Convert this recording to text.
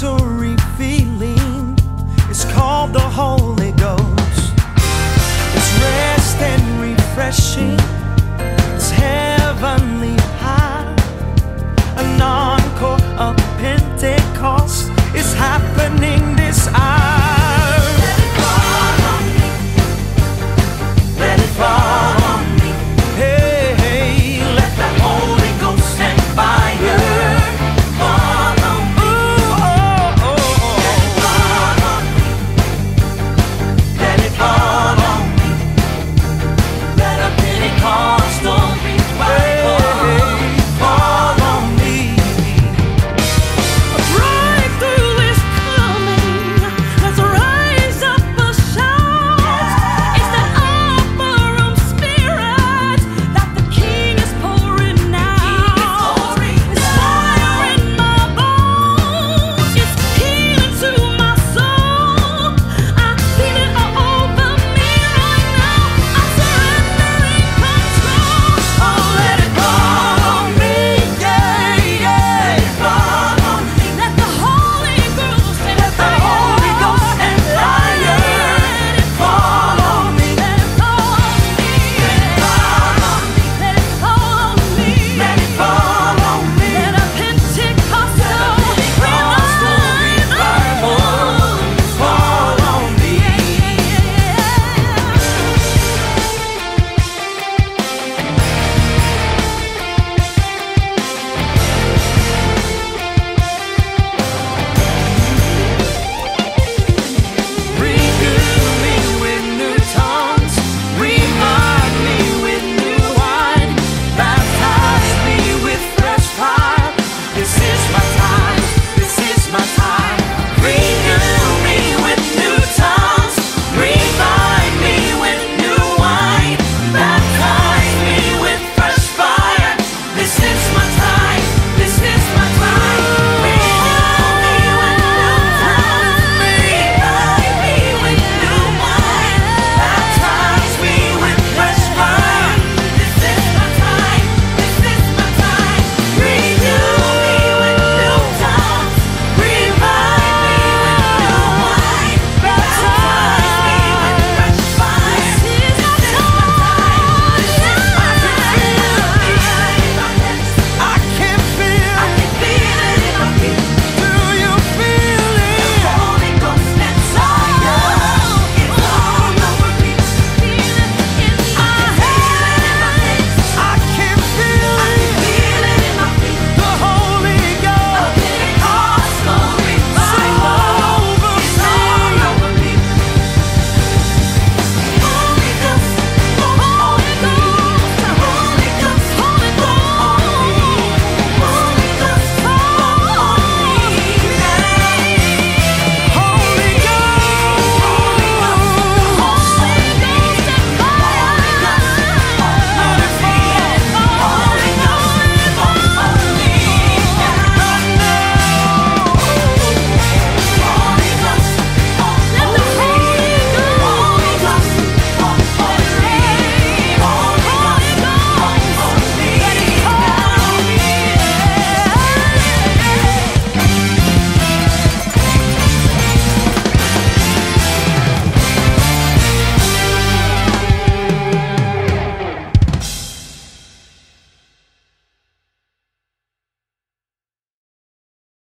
victory feeling is called the Holy Ghost. It's rest and refreshing.